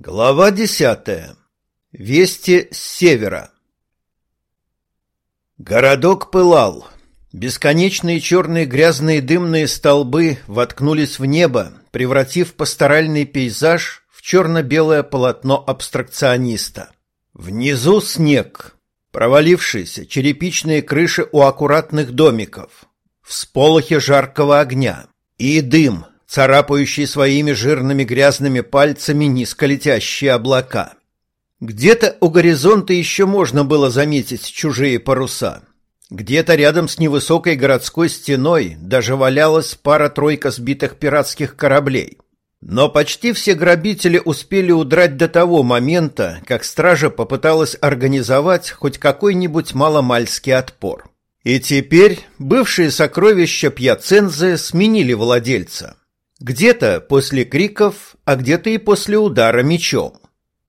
Глава десятая. Вести с севера. Городок пылал. Бесконечные черные грязные дымные столбы воткнулись в небо, превратив пасторальный пейзаж в черно-белое полотно абстракциониста. Внизу снег, провалившиеся черепичные крыши у аккуратных домиков, всполохи жаркого огня и дым — царапающие своими жирными грязными пальцами низколетящие облака. Где-то у горизонта еще можно было заметить чужие паруса. Где-то рядом с невысокой городской стеной даже валялась пара-тройка сбитых пиратских кораблей. Но почти все грабители успели удрать до того момента, как стража попыталась организовать хоть какой-нибудь маломальский отпор. И теперь бывшие сокровища Пьяцензы сменили владельца. Где-то после криков, а где-то и после удара мечом.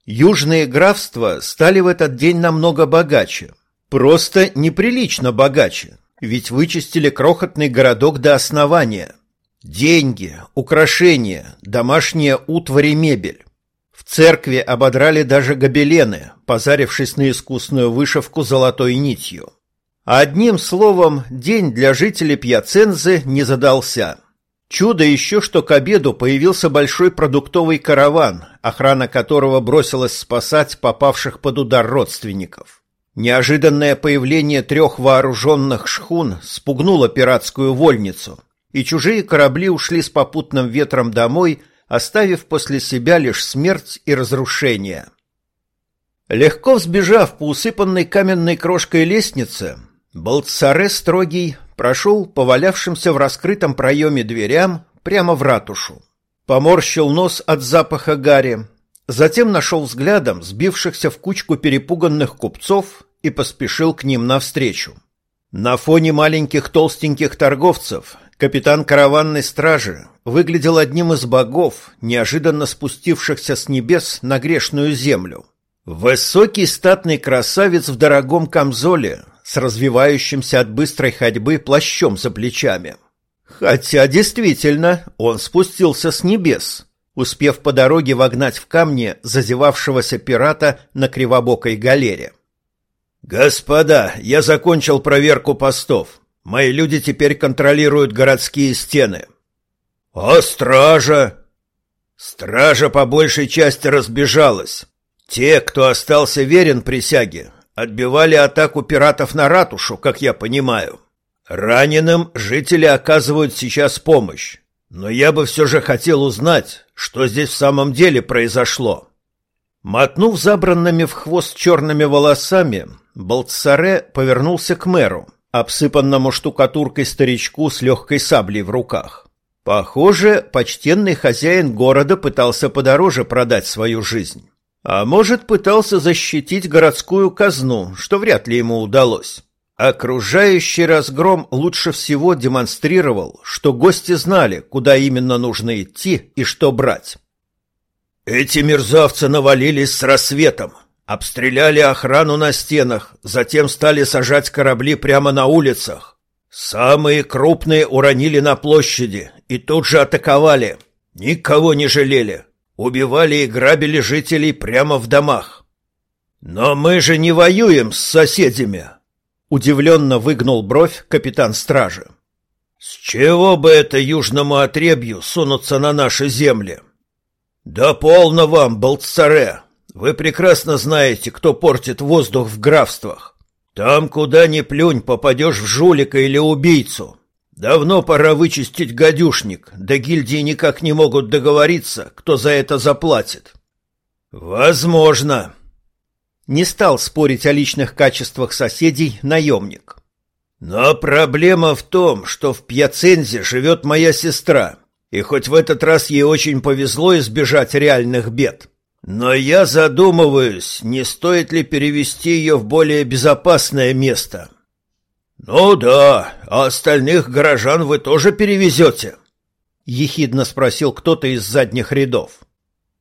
Южные графства стали в этот день намного богаче. Просто неприлично богаче, ведь вычистили крохотный городок до основания. Деньги, украшения, домашняя утварь и мебель. В церкви ободрали даже гобелены, позарившись на искусную вышивку золотой нитью. Одним словом, день для жителей Пьяцензы не задался – Чудо еще, что к обеду появился большой продуктовый караван, охрана которого бросилась спасать попавших под удар родственников. Неожиданное появление трех вооруженных шхун спугнуло пиратскую вольницу, и чужие корабли ушли с попутным ветром домой, оставив после себя лишь смерть и разрушение. Легко взбежав по усыпанной каменной крошкой лестнице, Болтсаре строгий прошел по валявшимся в раскрытом проеме дверям прямо в ратушу. Поморщил нос от запаха гари, затем нашел взглядом сбившихся в кучку перепуганных купцов и поспешил к ним навстречу. На фоне маленьких толстеньких торговцев капитан караванной стражи выглядел одним из богов, неожиданно спустившихся с небес на грешную землю. Высокий статный красавец в дорогом камзоле с развивающимся от быстрой ходьбы плащом за плечами. Хотя действительно, он спустился с небес, успев по дороге вогнать в камни зазевавшегося пирата на кривобокой галере. «Господа, я закончил проверку постов. Мои люди теперь контролируют городские стены». «А стража?» «Стража по большей части разбежалась. Те, кто остался верен присяге, Отбивали атаку пиратов на ратушу, как я понимаю. Раненым жители оказывают сейчас помощь. Но я бы все же хотел узнать, что здесь в самом деле произошло. Мотнув забранными в хвост черными волосами, Болтсаре повернулся к мэру, обсыпанному штукатуркой старичку с легкой саблей в руках. Похоже, почтенный хозяин города пытался подороже продать свою жизнь. А может, пытался защитить городскую казну, что вряд ли ему удалось. Окружающий разгром лучше всего демонстрировал, что гости знали, куда именно нужно идти и что брать. Эти мерзавцы навалились с рассветом, обстреляли охрану на стенах, затем стали сажать корабли прямо на улицах. Самые крупные уронили на площади и тут же атаковали. Никого не жалели убивали и грабили жителей прямо в домах. Но мы же не воюем с соседями, удивленно выгнул бровь капитан стражи. С чего бы это южному отребью сунуться на наши земли? Да полно вам, болтцаре. Вы прекрасно знаете, кто портит воздух в графствах. Там, куда ни плюнь, попадешь в жулика или убийцу. Давно пора вычистить гадюшник, да гильдии никак не могут договориться, кто за это заплатит. Возможно. Не стал спорить о личных качествах соседей наемник. Но проблема в том, что в Пьяцензе живет моя сестра, и хоть в этот раз ей очень повезло избежать реальных бед. Но я задумываюсь, не стоит ли перевести ее в более безопасное место. — «Ну да, а остальных горожан вы тоже перевезете?» — ехидно спросил кто-то из задних рядов.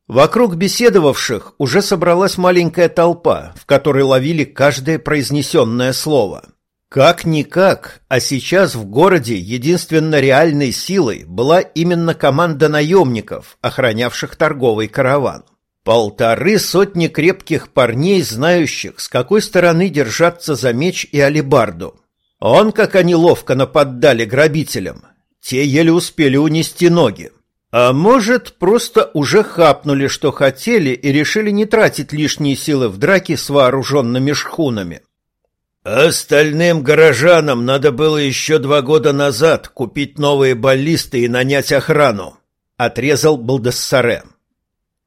Вокруг беседовавших уже собралась маленькая толпа, в которой ловили каждое произнесенное слово. Как-никак, а сейчас в городе единственно реальной силой была именно команда наемников, охранявших торговый караван. Полторы сотни крепких парней, знающих, с какой стороны держаться за меч и алебарду. Он, как они ловко нападали грабителям, те еле успели унести ноги. А может, просто уже хапнули, что хотели, и решили не тратить лишние силы в драке с вооруженными шхунами. Остальным горожанам надо было еще два года назад купить новые баллисты и нанять охрану, — отрезал Балдассаре.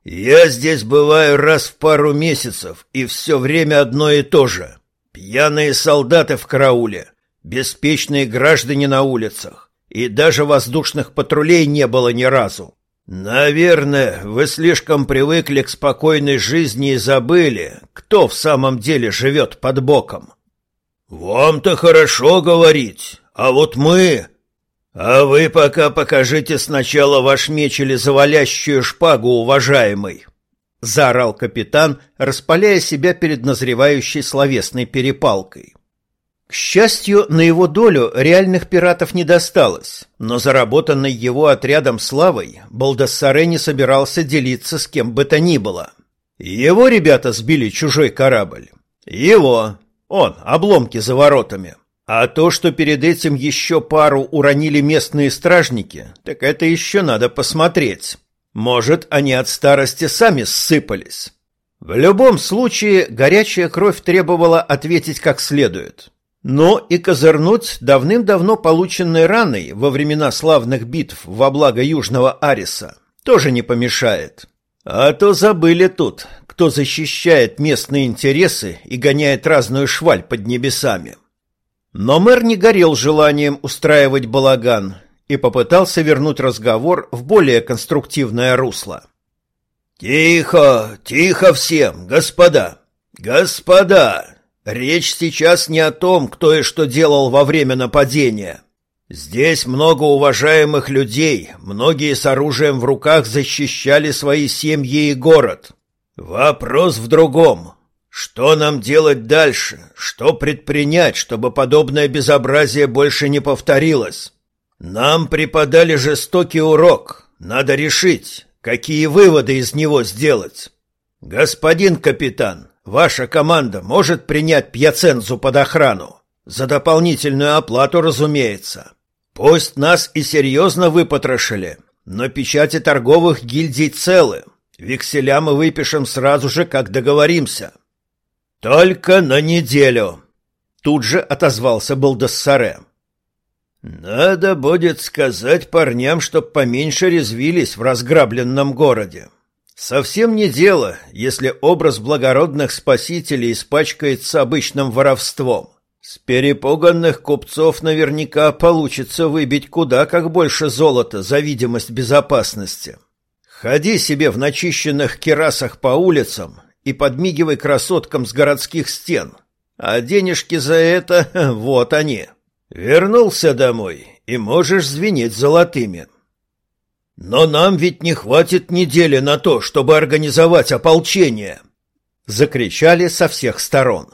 Я здесь бываю раз в пару месяцев, и все время одно и то же. Пьяные солдаты в карауле, беспечные граждане на улицах, и даже воздушных патрулей не было ни разу. Наверное, вы слишком привыкли к спокойной жизни и забыли, кто в самом деле живет под боком. Вам-то хорошо говорить, а вот мы... А вы пока покажите сначала ваш меч или завалящую шпагу, уважаемый. Заорал капитан, распаляя себя перед назревающей словесной перепалкой. К счастью, на его долю реальных пиратов не досталось, но заработанной его отрядом славой Балдассаре не собирался делиться с кем бы то ни было. Его ребята сбили чужой корабль. Его. Он, обломки за воротами. А то, что перед этим еще пару уронили местные стражники, так это еще надо посмотреть. Может, они от старости сами ссыпались. В любом случае, горячая кровь требовала ответить как следует. Но и козырнуть давным-давно полученной раной во времена славных битв во благо Южного Ариса тоже не помешает. А то забыли тут, кто защищает местные интересы и гоняет разную шваль под небесами. Но мэр не горел желанием устраивать балаган и попытался вернуть разговор в более конструктивное русло. «Тихо, тихо всем, господа! Господа! Речь сейчас не о том, кто и что делал во время нападения. Здесь много уважаемых людей, многие с оружием в руках защищали свои семьи и город. Вопрос в другом. Что нам делать дальше? Что предпринять, чтобы подобное безобразие больше не повторилось? Нам преподали жестокий урок. Надо решить, какие выводы из него сделать. Господин капитан, Ваша команда может принять Пьяцензу под охрану. За дополнительную оплату, разумеется. Пусть нас и серьезно выпотрошили, но печати торговых гильдий целы. Векселя мы выпишем сразу же, как договоримся. Только на неделю. Тут же отозвался Балдассаре. Надо будет сказать парням, чтоб поменьше резвились в разграбленном городе. Совсем не дело, если образ благородных спасителей испачкается обычным воровством. С перепуганных купцов наверняка получится выбить куда как больше золота за видимость безопасности. Ходи себе в начищенных керасах по улицам и подмигивай красоткам с городских стен. А денежки за это — вот они. Вернулся домой и можешь звенеть золотыми. Но нам ведь не хватит недели на то, чтобы организовать ополчение, закричали со всех сторон.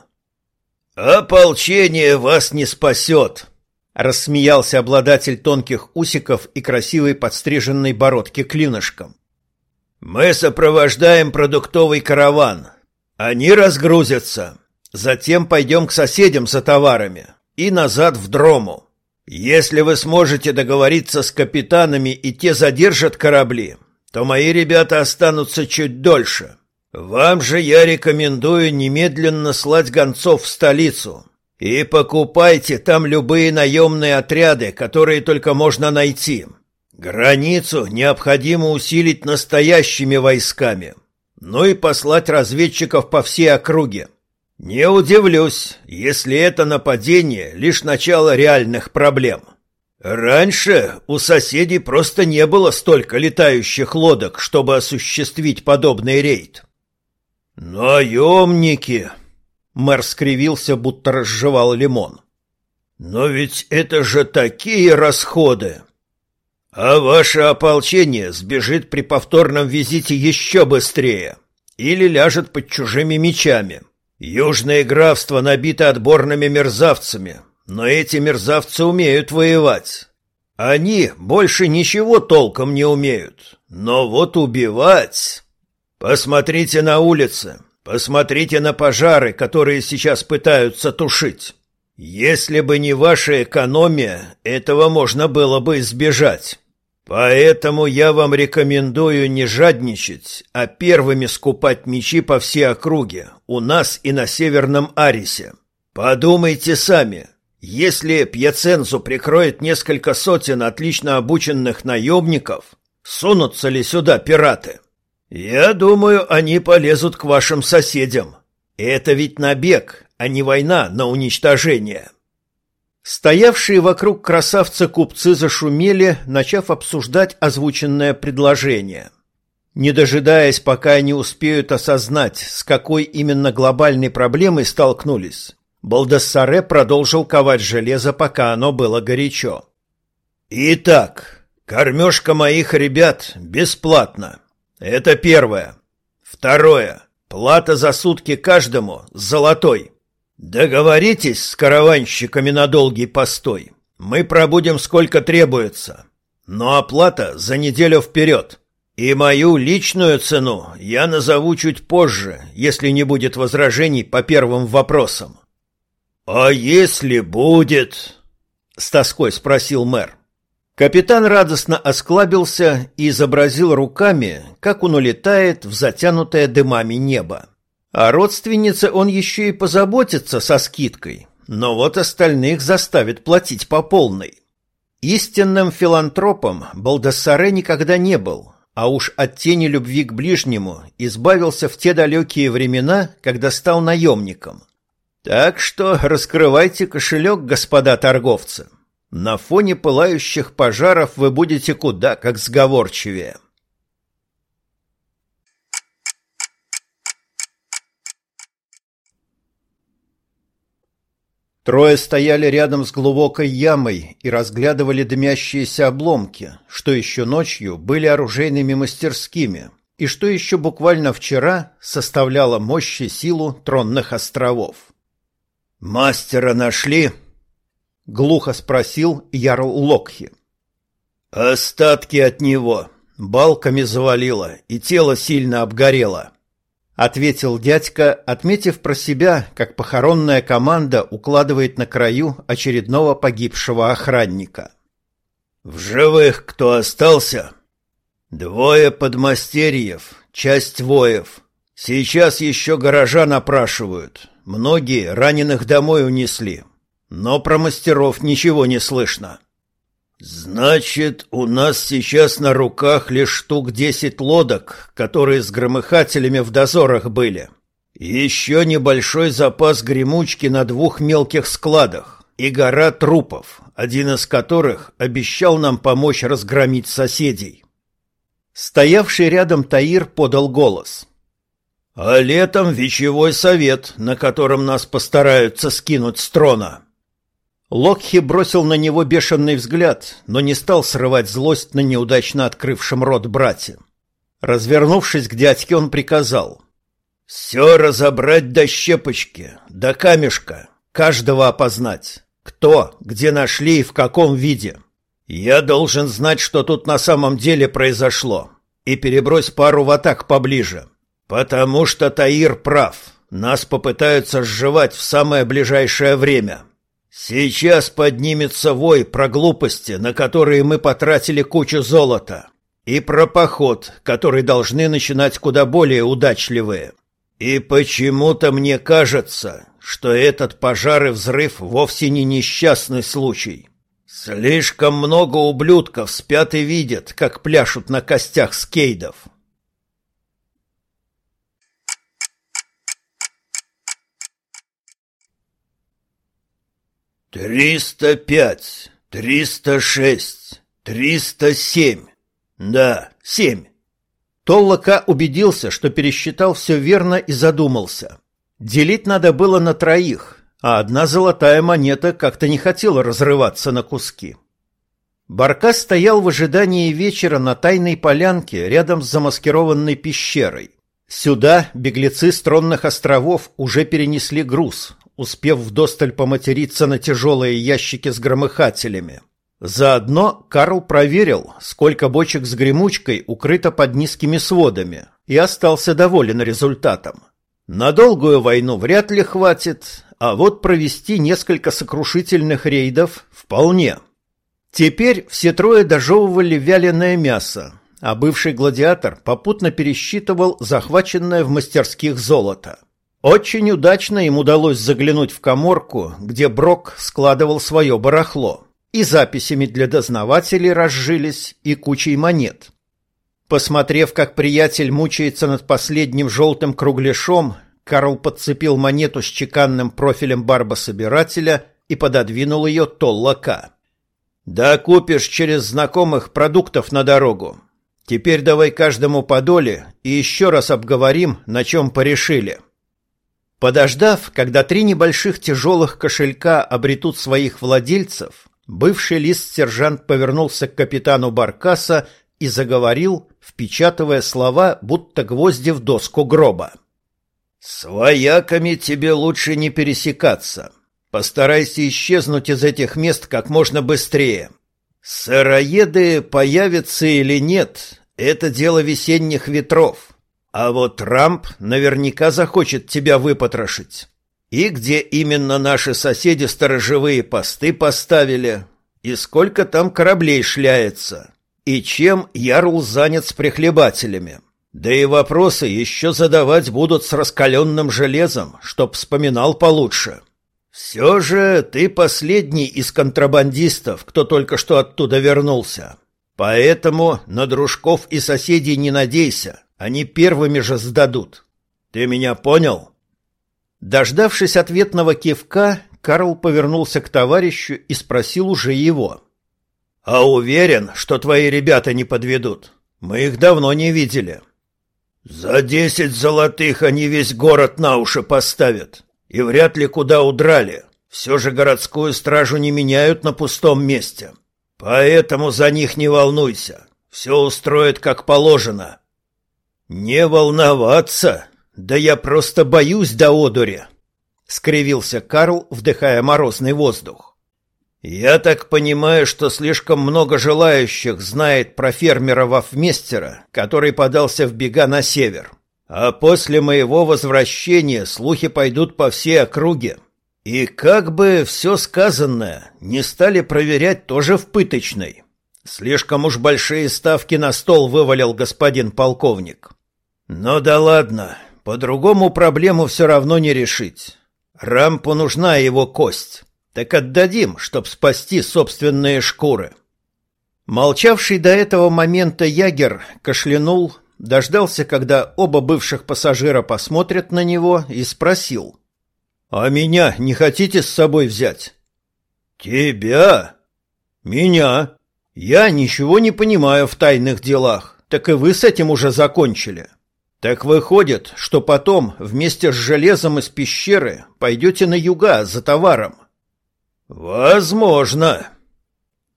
Ополчение вас не спасет!» — рассмеялся обладатель тонких усиков и красивой подстриженной бородки клинышком. Мы сопровождаем продуктовый караван. Они разгрузятся. Затем пойдем к соседям за товарами и назад в Дрому. Если вы сможете договориться с капитанами и те задержат корабли, то мои ребята останутся чуть дольше. Вам же я рекомендую немедленно слать гонцов в столицу. И покупайте там любые наемные отряды, которые только можно найти. Границу необходимо усилить настоящими войсками. Ну и послать разведчиков по всей округе. Не удивлюсь, если это нападение лишь начало реальных проблем. Раньше у соседей просто не было столько летающих лодок, чтобы осуществить подобный рейд. Наемники! Мэр скривился, будто разжевал лимон. Но ведь это же такие расходы! А ваше ополчение сбежит при повторном визите еще быстрее или ляжет под чужими мечами. — Южное графство набито отборными мерзавцами, но эти мерзавцы умеют воевать. Они больше ничего толком не умеют, но вот убивать... Посмотрите на улицы, посмотрите на пожары, которые сейчас пытаются тушить. Если бы не ваша экономия, этого можно было бы избежать. Поэтому я вам рекомендую не жадничать, а первыми скупать мечи по всей округе, у нас и на Северном Арисе. Подумайте сами, если Пьяцензу прикроет несколько сотен отлично обученных наемников, сунутся ли сюда пираты? Я думаю, они полезут к вашим соседям. Это ведь набег, а не война на уничтожение. Стоявшие вокруг красавца купцы зашумели, начав обсуждать озвученное предложение. Не дожидаясь, пока они успеют осознать, с какой именно глобальной проблемой столкнулись, Балдассаре продолжил ковать железо, пока оно было горячо. «Итак, кормежка моих ребят бесплатна. Это первое. Второе. Плата за сутки каждому золотой. Договоритесь с караванщиками на долгий постой. Мы пробудем сколько требуется. Но оплата за неделю вперед. И мою личную цену я назову чуть позже, если не будет возражений по первым вопросам. А если будет? С тоской спросил мэр. Капитан радостно осклабился и изобразил руками, как он улетает в затянутое дымами небо. А родственнице он еще и позаботится со скидкой, но вот остальных заставит платить по полной. Истинным филантропом Балдассаре никогда не был, а уж от тени любви к ближнему избавился в те далекие времена, когда стал наемником. Так что раскрывайте кошелек, господа торговцы. На фоне пылающих пожаров вы будете куда как сговорчивее. Трое стояли рядом с глубокой ямой и разглядывали дымящиеся обломки, что еще ночью были оружейными мастерскими, и что еще буквально вчера составляло мощь и силу тронных островов. «Мастера нашли?» — глухо спросил Ярл Локхи. «Остатки от него. Балками завалило, и тело сильно обгорело», ответил дядька, отметив про себя, как похоронная команда укладывает на краю очередного погибшего охранника. В живых кто остался? Двое подмастерьев, часть воев. Сейчас еще горожан опрашивают. Многие раненых домой унесли. Но про мастеров ничего не слышно. «Значит, у нас сейчас на руках лишь штук десять лодок, которые с громыхателями в дозорах были. Еще небольшой запас гремучки на двух мелких складах и гора трупов, один из которых обещал нам помочь разгромить соседей». Стоявший рядом Таир подал голос. «А летом вечевой совет, на котором нас постараются скинуть с трона». Локхи бросил на него бешеный взгляд, но не стал срывать злость на неудачно открывшем рот брате. Развернувшись к дядьке, он приказал. «Все разобрать до щепочки, до камешка, каждого опознать. Кто, где нашли и в каком виде. Я должен знать, что тут на самом деле произошло, и перебрось пару в атак поближе. Потому что Таир прав, нас попытаются сживать в самое ближайшее время». Сейчас поднимется вой про глупости, на которые мы потратили кучу золота, и про поход, который должны начинать куда более удачливые. И почему-то мне кажется, что этот пожар и взрыв вовсе не несчастный случай. Слишком много ублюдков спят и видят, как пляшут на костях скейдов. «Триста пять, триста шесть, триста семь. Да, семь». Толлока убедился, что пересчитал все верно и задумался. Делить надо было на троих, а одна золотая монета как-то не хотела разрываться на куски. Баркас стоял в ожидании вечера на тайной полянке рядом с замаскированной пещерой. Сюда беглецы с островов уже перенесли груз, успев вдосталь поматериться на тяжелые ящики с громыхателями. Заодно Карл проверил, сколько бочек с гремучкой укрыто под низкими сводами, и остался доволен результатом. На долгую войну вряд ли хватит, а вот провести несколько сокрушительных рейдов вполне. Теперь все трое дожевывали вяленое мясо, а бывший гладиатор попутно пересчитывал захваченное в мастерских золото. Очень удачно им удалось заглянуть в коморку, где Брок складывал свое барахло. И записями для дознавателей разжились, и кучей монет. Посмотрев, как приятель мучается над последним желтым кругляшом, Карл подцепил монету с чеканным профилем барбособирателя и пододвинул ее Толлака. «Да купишь через знакомых продуктов на дорогу. Теперь давай каждому по доле и еще раз обговорим, на чем порешили». Подождав, когда три небольших тяжелых кошелька обретут своих владельцев, бывший лист-сержант повернулся к капитану Баркаса и заговорил, впечатывая слова, будто гвозди в доску гроба. «С вояками тебе лучше не пересекаться. Постарайся исчезнуть из этих мест как можно быстрее. Сыроеды появятся или нет, это дело весенних ветров». А вот Трамп наверняка захочет тебя выпотрошить. И где именно наши соседи сторожевые посты поставили, и сколько там кораблей шляется, и чем Ярл занят с прихлебателями. Да и вопросы еще задавать будут с раскаленным железом, чтоб вспоминал получше. Все же ты последний из контрабандистов, кто только что оттуда вернулся. Поэтому на дружков и соседей не надейся. Они первыми же сдадут. Ты меня понял? Дождавшись ответного кивка, Карл повернулся к товарищу и спросил уже его. А уверен, что твои ребята не подведут. Мы их давно не видели. За десять золотых они весь город на уши поставят. И вряд ли куда удрали. Все же городскую стражу не меняют на пустом месте. Поэтому за них не волнуйся. Все устроят как положено. «Не волноваться! Да я просто боюсь до одури!» — скривился Карл, вдыхая морозный воздух. «Я так понимаю, что слишком много желающих знает про фермера Вафместера, который подался в бега на север. А после моего возвращения слухи пойдут по всей округе. И как бы все сказанное не стали проверять тоже в пыточной. Слишком уж большие ставки на стол вывалил господин полковник». Ну да ладно, по-другому проблему все равно не решить. Рампу нужна его кость. Так отдадим, чтоб спасти собственные шкуры. Молчавший до этого момента ягер кашлянул, дождался, когда оба бывших пассажира посмотрят на него, и спросил. «А меня не хотите с собой взять?» «Тебя?» «Меня. Я ничего не понимаю в тайных делах, так и вы с этим уже закончили». Так выходит, что потом вместе с железом из пещеры пойдете на юга за товаром. Возможно.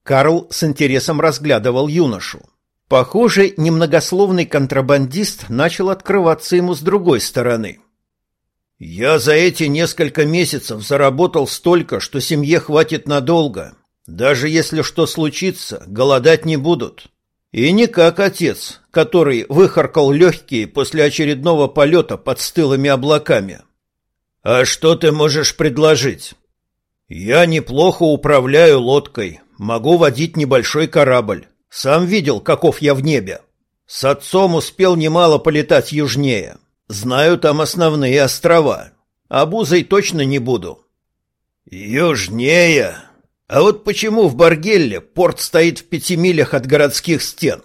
Карл с интересом разглядывал юношу. Похоже, немногословный контрабандист начал открываться ему с другой стороны. Я за эти несколько месяцев заработал столько, что семье хватит надолго. Даже если что случится, голодать не будут. И не как отец, который выхаркал легкие после очередного полета под стылыми облаками. А что ты можешь предложить? Я неплохо управляю лодкой, могу водить небольшой корабль. Сам видел, каков я в небе. С отцом успел немало полетать южнее. Знаю там основные острова. Обузой точно не буду. Южнее? А вот почему в Баргелле порт стоит в пяти милях от городских стен?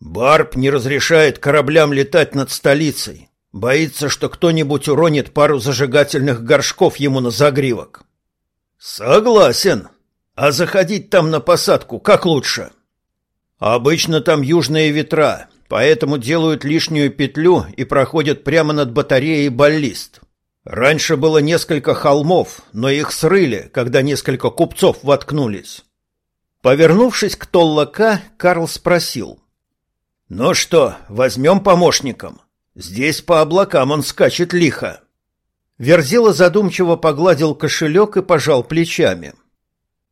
Барб не разрешает кораблям летать над столицей. Боится, что кто-нибудь уронит пару зажигательных горшков ему на загривок. Согласен. А заходить там на посадку как лучше? Обычно там южные ветра, поэтому делают лишнюю петлю и проходят прямо над батареей баллист. Раньше было несколько холмов, но их срыли, когда несколько купцов воткнулись. Повернувшись к Толлака, Карл спросил. «Ну что, возьмем помощником? Здесь по облакам он скачет лихо». Верзила задумчиво погладил кошелек и пожал плечами.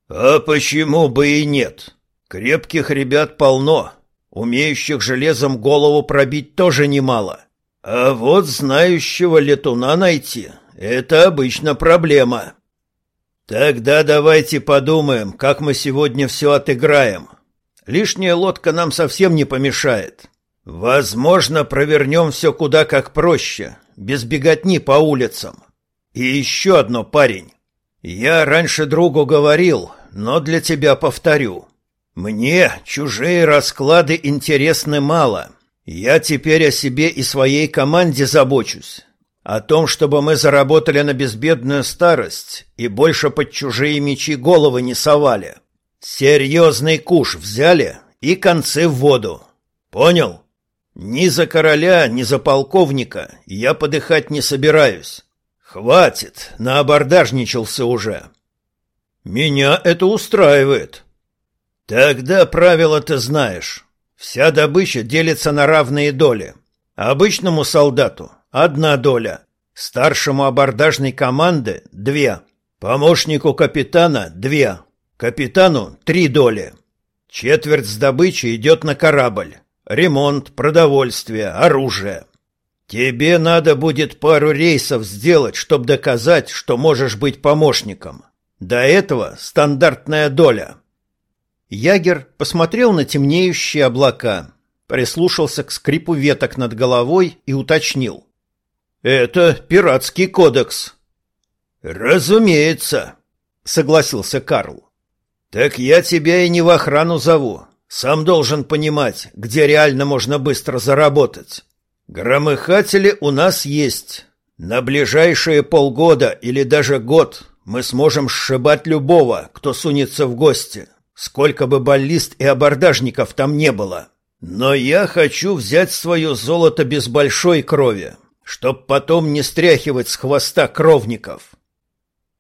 «А почему бы и нет? Крепких ребят полно. Умеющих железом голову пробить тоже немало. А вот знающего летуна найти — это обычно проблема. Тогда давайте подумаем, как мы сегодня все отыграем. Лишняя лодка нам совсем не помешает. Возможно, провернем все куда как проще, без беготни по улицам. И еще одно, парень. Я раньше другу говорил, но для тебя повторю. Мне чужие расклады интересны мало. Я теперь о себе и своей команде забочусь. О том, чтобы мы заработали на безбедную старость и больше под чужие мечи головы не совали. Серьезный куш взяли и концы в воду. Понял? Ни за короля, ни за полковника я подыхать не собираюсь. Хватит, наобордажничался уже. Меня это устраивает. Тогда правило ты знаешь. Вся добыча делится на равные доли. Обычному солдату одна доля, старшему абордажной команды две, помощнику капитана две, капитану три доли. Четверть с добычи идет на корабль. Ремонт, продовольствие, оружие. Тебе надо будет пару рейсов сделать, чтобы доказать, что можешь быть помощником. До этого стандартная доля. Ягер посмотрел на темнеющие облака, прислушался к скрипу веток над головой и уточнил. «Это пиратский кодекс». «Разумеется», — согласился Карл. «Так я тебя и не в охрану зову. Сам должен понимать, где реально можно быстро заработать. Громыхатели у нас есть. На ближайшие полгода или даже год мы сможем сшибать любого, кто сунется в гости, сколько бы баллист и абордажников там не было. Но я хочу взять свое золото без большой крови, чтоб потом не стряхивать с хвоста кровников.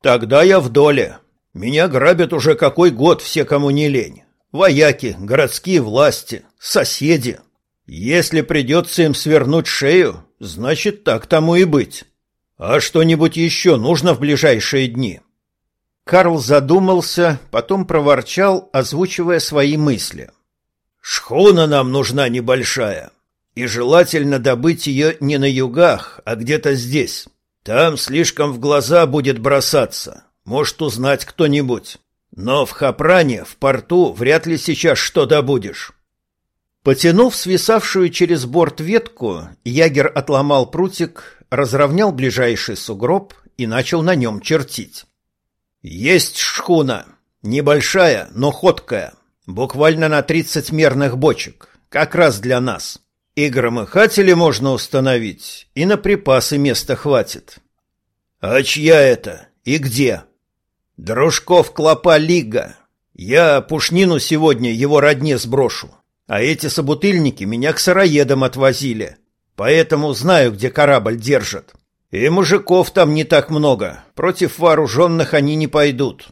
Тогда я в доле. Меня грабят уже какой год все, кому не лень. Вояки, городские власти, соседи. Если придется им свернуть шею, значит, так тому и быть. А что-нибудь еще нужно в ближайшие дни?» Карл задумался, потом проворчал, озвучивая свои мысли. «Шхуна нам нужна небольшая, и желательно добыть ее не на югах, а где-то здесь. Там слишком в глаза будет бросаться, может узнать кто-нибудь. Но в Хапране, в порту, вряд ли сейчас что добудешь. Потянув свисавшую через борт ветку, ягер отломал прутик, разровнял ближайший сугроб и начал на нем чертить. Есть шхуна, небольшая, но ходкая, буквально на тридцать мерных бочек, как раз для нас. И громыхатели можно установить, и на припасы места хватит. А чья это и где? Дружков клопа Лига. Я пушнину сегодня его родне сброшу. А эти собутыльники меня к сыроедам отвозили. Поэтому знаю, где корабль держат. И мужиков там не так много. Против вооруженных они не пойдут.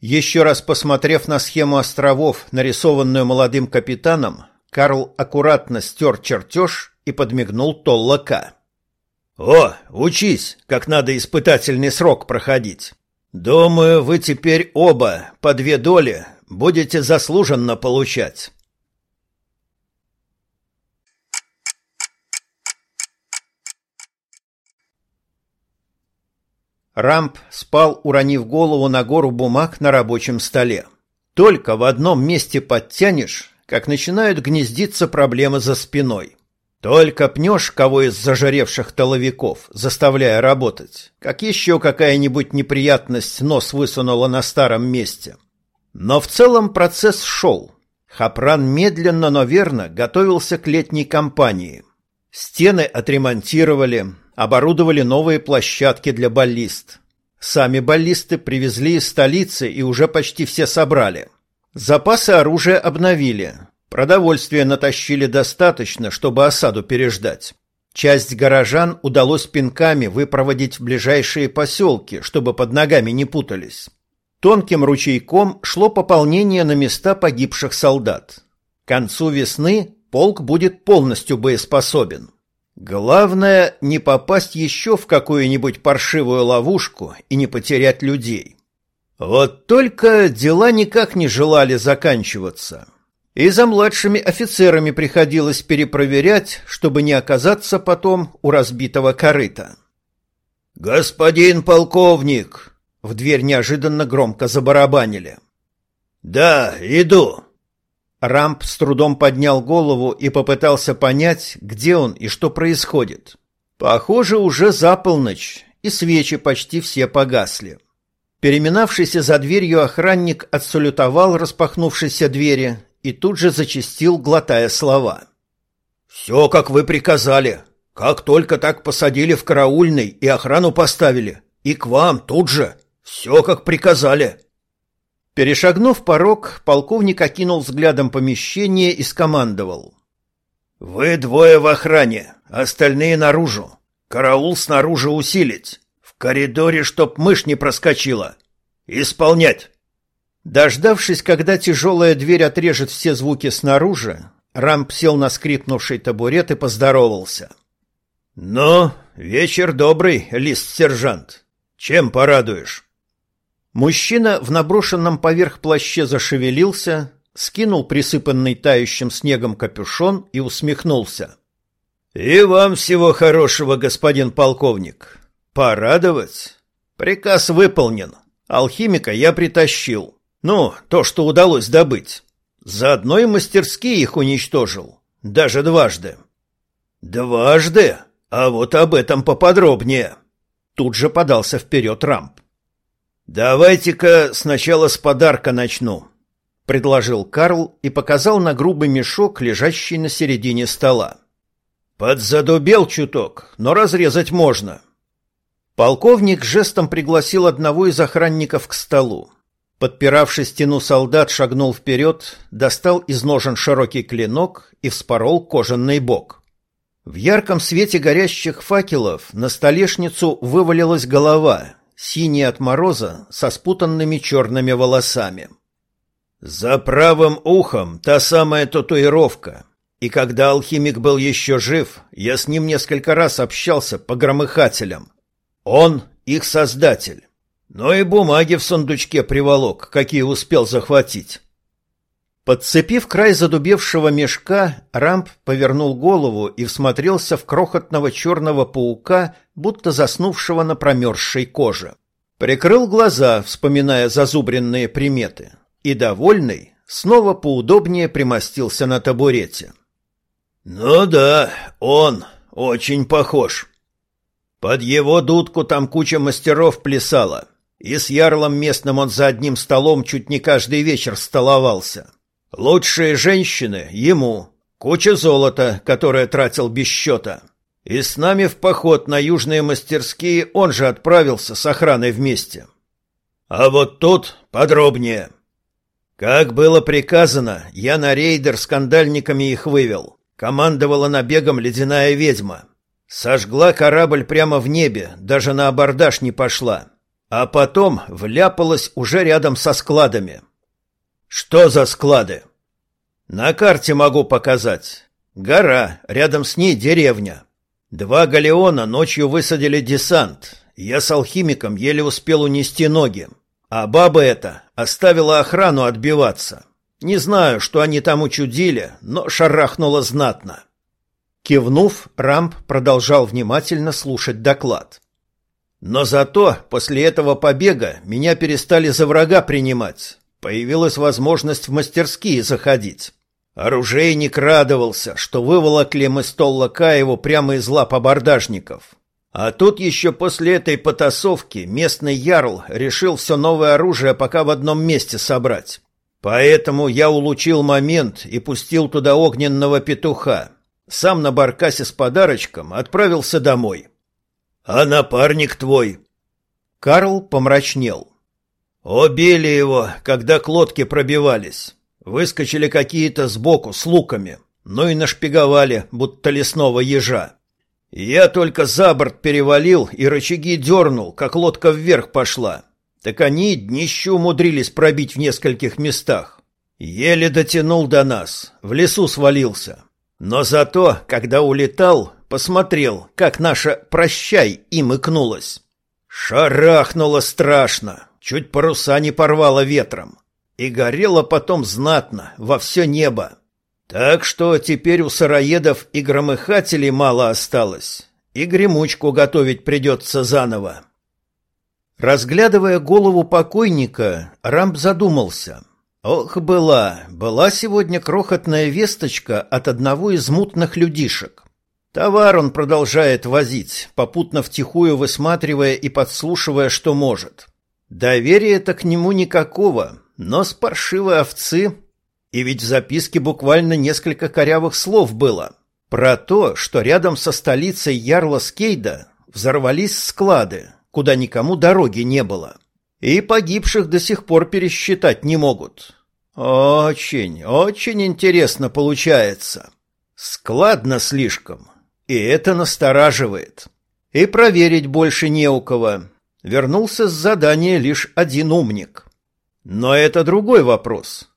Еще раз посмотрев на схему островов, нарисованную молодым капитаном, Карл аккуратно стер чертеж и подмигнул Толлака. «О, учись, как надо испытательный срок проходить. Думаю, вы теперь оба по две доли будете заслуженно получать. Рамп спал, уронив голову на гору бумаг на рабочем столе. Только в одном месте подтянешь, как начинают гнездиться проблемы за спиной. Только пнешь кого из зажаревших толовиков, заставляя работать, как еще какая-нибудь неприятность нос высунула на старом месте. Но в целом процесс шел. Хапран медленно, но верно готовился к летней кампании. Стены отремонтировали, оборудовали новые площадки для баллист. Сами баллисты привезли из столицы и уже почти все собрали. Запасы оружия обновили, Продовольствия натащили достаточно, чтобы осаду переждать. Часть горожан удалось пинками выпроводить в ближайшие поселки, чтобы под ногами не путались. Тонким ручейком шло пополнение на места погибших солдат. К концу весны полк будет полностью боеспособен. Главное не попасть еще в какую-нибудь паршивую ловушку и не потерять людей. Вот только дела никак не желали заканчиваться. И за младшими офицерами приходилось перепроверять, чтобы не оказаться потом у разбитого корыта. «Господин полковник!» — в дверь неожиданно громко забарабанили. «Да, иду!» Рамп с трудом поднял голову и попытался понять, где он и что происходит. Похоже, уже за полночь, и свечи почти все погасли. Переминавшийся за дверью охранник отсалютовал распахнувшейся двери и тут же зачистил, глотая слова. «Все, как вы приказали. Как только так посадили в караульный и охрану поставили. И к вам тут же. Все, как приказали». Перешагнув порог, полковник окинул взглядом помещение и скомандовал. «Вы двое в охране, остальные наружу. Караул снаружи усилить. В коридоре, чтоб мышь не проскочила. Исполнять!» Дождавшись, когда тяжелая дверь отрежет все звуки снаружи, Рамп сел на скрипнувший табурет и поздоровался. «Ну, вечер добрый, лист-сержант. Чем порадуешь?» Мужчина в наброшенном поверх плаще зашевелился, скинул присыпанный тающим снегом капюшон и усмехнулся. «И вам всего хорошего, господин полковник. Порадовать? Приказ выполнен. Алхимика я притащил. Ну, то, что удалось добыть. Заодно и мастерские их уничтожил. Даже дважды». «Дважды? А вот об этом поподробнее». Тут же подался вперед Рамп. «Давайте-ка сначала с подарка начну», — предложил Карл и показал на грубый мешок, лежащий на середине стола. «Подзадубел чуток, но разрезать можно». Полковник жестом пригласил одного из охранников к столу. Подпиравший стену солдат шагнул вперед, достал из ножен широкий клинок и вспорол кожаный бок. В ярком свете горящих факелов на столешницу вывалилась голова, синий от мороза, со спутанными черными волосами. За правым ухом та самая татуировка. И когда алхимик был еще жив, я с ним несколько раз общался по громыхателям. Он их создатель. Но и бумаги в сундучке приволок, какие успел захватить. Подцепив край задубевшего мешка, Рамп повернул голову и всмотрелся в крохотного черного паука, будто заснувшего на промерзшей коже. Прикрыл глаза, вспоминая зазубренные приметы, и, довольный, снова поудобнее примостился на табурете. «Ну да, он очень похож. Под его дудку там куча мастеров плясала, и с ярлом местным он за одним столом чуть не каждый вечер столовался». Лучшие женщины ему, куча золота, которое тратил без счета. И с нами в поход на южные мастерские он же отправился с охраной вместе. А вот тут подробнее. Как было приказано, я на рейдер скандальниками их вывел. Командовала набегом ледяная ведьма. Сожгла корабль прямо в небе, даже на абордаж не пошла. А потом вляпалась уже рядом со складами. Что за склады? На карте могу показать. Гора, рядом с ней деревня. Два галеона ночью высадили десант. Я с алхимиком еле успел унести ноги. А баба эта оставила охрану отбиваться. Не знаю, что они там учудили, но шарахнуло знатно. Кивнув, Рамп продолжал внимательно слушать доклад. Но зато после этого побега меня перестали за врага принимать. Появилась возможность в мастерские заходить. Оружейник радовался, что выволокли мы стол Лакаеву прямо из лап абордажников. А тут еще после этой потасовки местный ярл решил все новое оружие пока в одном месте собрать. Поэтому я улучил момент и пустил туда огненного петуха. Сам на баркасе с подарочком отправился домой. «А напарник твой?» Карл помрачнел. Убили его, когда к лодке пробивались. Выскочили какие-то сбоку с луками, ну и нашпиговали, будто лесного ежа. Я только за борт перевалил и рычаги дернул, как лодка вверх пошла. Так они днище умудрились пробить в нескольких местах. Еле дотянул до нас, в лесу свалился. Но зато, когда улетал, посмотрел, как наша «прощай» им икнулась. Шарахнуло страшно. Чуть паруса не порвало ветром. и горело потом знатно, во все небо. Так что теперь у сыроедов и громыхателей мало осталось, и гремучку готовить придется заново. Разглядывая голову покойника, Рамб задумался. Ох, была, была сегодня крохотная весточка от одного из мутных людишек. Товар он продолжает возить, попутно втихую высматривая и подслушивая, что может. Доверия-то к нему никакого, но с паршивой овцы... И ведь в записке буквально несколько корявых слов было. Про то, что рядом со столицей Ярла Скейда взорвались склады, куда никому дороги не было. И погибших до сих пор пересчитать не могут. Очень, очень интересно получается. Складно слишком. И это настораживает. И проверить больше не у кого. Вернулся с задания лишь один умник. Но это другой вопрос.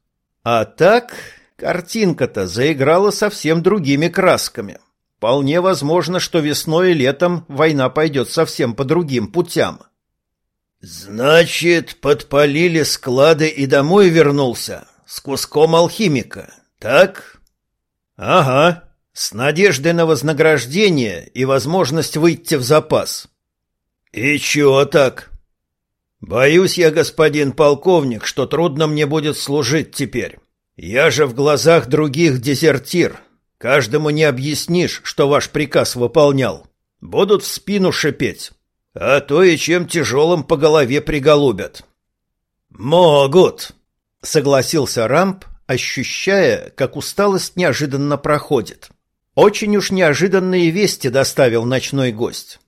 А так, картинка-то заиграла совсем другими красками. Вполне возможно, что весной и летом война пойдет совсем по другим путям. Значит, подпалили склады и домой вернулся с куском алхимика, так? Ага, с надеждой на вознаграждение и возможность выйти в запас. И чего так? Боюсь я, господин полковник, что трудно мне будет служить теперь. Я же в глазах других дезертир, Каждому не объяснишь, что ваш приказ выполнял. Будут в спину шипеть, а то и чем тяжелым по голове приголубят. Могут, согласился Рамп, ощущая, как усталость неожиданно проходит. Очень уж неожиданные вести доставил ночной гость.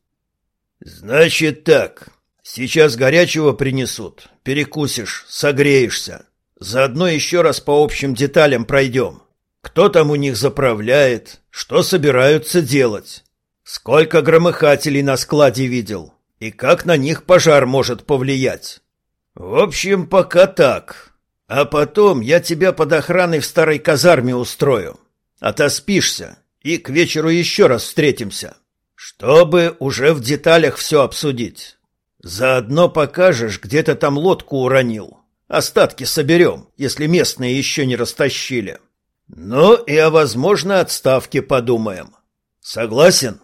Значит так, сейчас горячего принесут, перекусишь, согреешься. Заодно еще раз по общим деталям пройдем. Кто там у них заправляет? Что собираются делать? Сколько громыхателей на складе видел? И как на них пожар может повлиять? В общем, пока так. А потом я тебя под охраной в старой казарме устрою. Отоспишься, и к вечеру еще раз встретимся. Чтобы уже в деталях все обсудить. Заодно покажешь, где ты там лодку уронил. Остатки соберем, если местные еще не растащили. — ну и о возможной отставке подумаем. Согласен?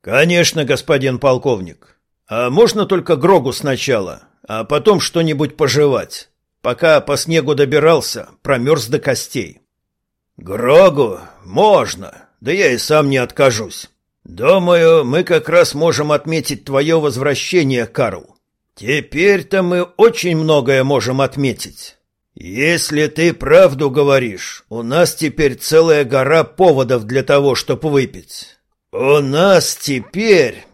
Конечно, господин полковник. А можно только Грогу сначала, а потом что-нибудь пожевать. Пока по снегу добирался, промерз до костей. Грогу можно, да я и сам не откажусь. Думаю, мы как раз можем отметить твое возвращение, Карл. Теперь-то мы очень многое можем отметить. «Если ты правду говоришь, у нас теперь целая гора поводов для того, чтобы выпить. У нас теперь...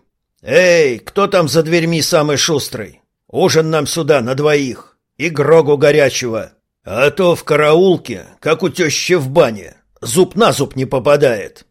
Эй, кто там за дверьми самый шустрый? Ужин нам сюда на двоих и грогу горячего. А то в караулке, как у тещи в бане, зуб на зуб не попадает».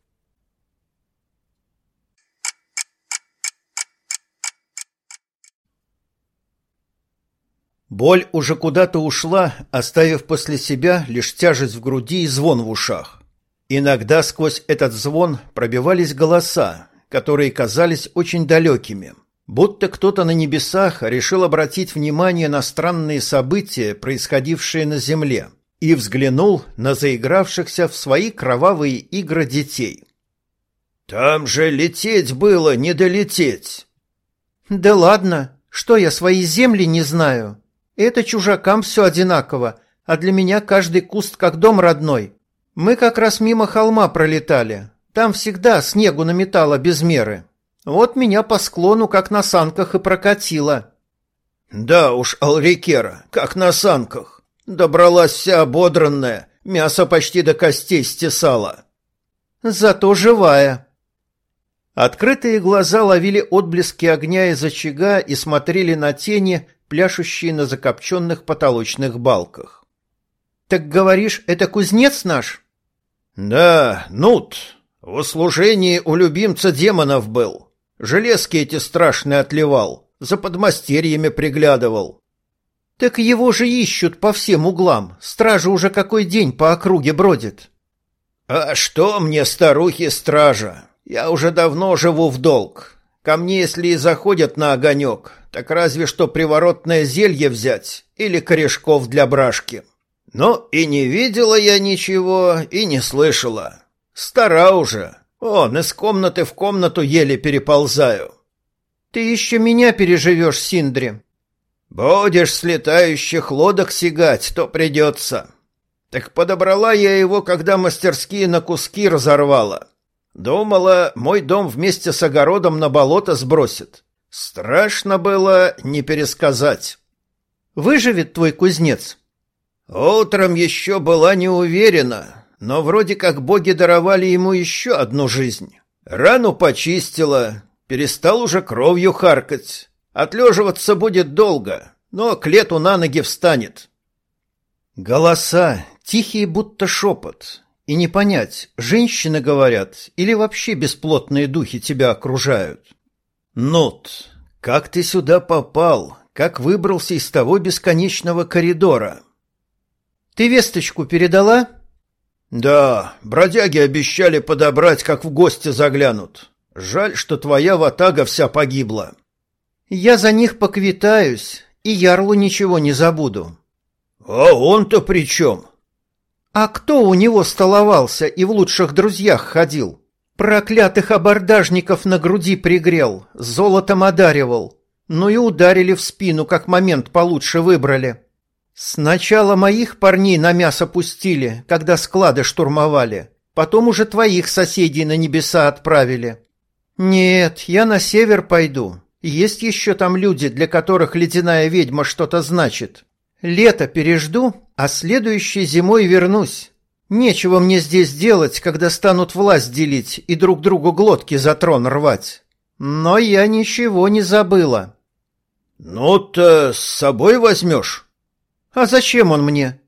Боль уже куда-то ушла, оставив после себя лишь тяжесть в груди и звон в ушах. Иногда сквозь этот звон пробивались голоса, которые казались очень далекими. Будто кто-то на небесах решил обратить внимание на странные события, происходившие на земле, и взглянул на заигравшихся в свои кровавые игры детей. «Там же лететь было, не долететь!» «Да ладно, что я свои земли не знаю?» Это чужакам все одинаково, а для меня каждый куст как дом родной. Мы как раз мимо холма пролетали. Там всегда снегу наметало без меры. Вот меня по склону как на санках и прокатило. Да уж, Алрикера, как на санках. Добралась вся ободранная, мясо почти до костей стесала. Зато живая. Открытые глаза ловили отблески огня из очага и смотрели на тени, пляшущие на закопченных потолочных балках. «Так говоришь, это кузнец наш?» «Да, Нут. В услужении у любимца демонов был. Железки эти страшные отливал, за подмастерьями приглядывал». «Так его же ищут по всем углам. Стража уже какой день по округе бродит». «А что мне, старухи, стража? Я уже давно живу в долг. Ко мне, если и заходят на огонек, так разве что приворотное зелье взять или корешков для брашки. Но и не видела я ничего, и не слышала. Стара уже. Он из комнаты в комнату еле переползаю. Ты еще меня переживешь, Синдри. Будешь с летающих лодок сигать, то придется. Так подобрала я его, когда мастерские на куски разорвала. Думала, мой дом вместе с огородом на болото сбросит. Страшно было не пересказать. Выживет твой кузнец? Утром еще была не уверена, но вроде как боги даровали ему еще одну жизнь. Рану почистила, перестал уже кровью харкать. Отлеживаться будет долго, но к лету на ноги встанет. Голоса, тихие будто шепот. И не понять, женщины говорят или вообще бесплотные духи тебя окружают. Нот, как ты сюда попал? Как выбрался из того бесконечного коридора? Ты весточку передала? Да, бродяги обещали подобрать, как в гости заглянут. Жаль, что твоя ватага вся погибла. Я за них поквитаюсь, и ярлу ничего не забуду. А он-то при чем? А кто у него столовался и в лучших друзьях ходил? Проклятых абордажников на груди пригрел, золотом одаривал. Ну и ударили в спину, как момент получше выбрали. Сначала моих парней на мясо пустили, когда склады штурмовали. Потом уже твоих соседей на небеса отправили. Нет, я на север пойду. Есть еще там люди, для которых ледяная ведьма что-то значит. Лето пережду, а следующей зимой вернусь. Нечего мне здесь делать, когда станут власть делить и друг другу глотки за трон рвать. Но я ничего не забыла. Ну-то с собой возьмешь? А зачем он мне?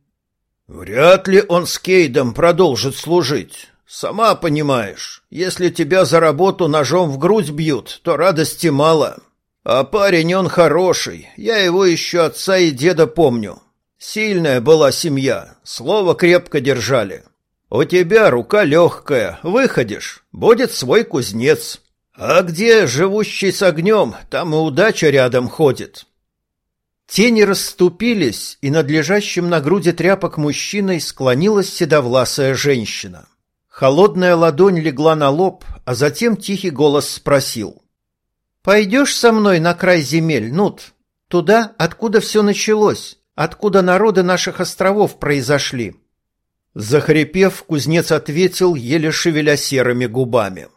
Вряд ли он с Кейдом продолжит служить. Сама понимаешь, если тебя за работу ножом в грудь бьют, то радости мало. А парень он хороший, я его еще отца и деда помню. Сильная была семья, слово крепко держали. У тебя рука легкая, выходишь, будет свой кузнец. А где живущий с огнем, там и удача рядом ходит. Тени расступились, и над лежащим на груди тряпок мужчиной склонилась седовласая женщина. Холодная ладонь легла на лоб, а затем тихий голос спросил. «Пойдешь со мной на край земель, Нут? Туда, откуда все началось, откуда народы наших островов произошли?» Захрипев, кузнец ответил, еле шевеля серыми губами.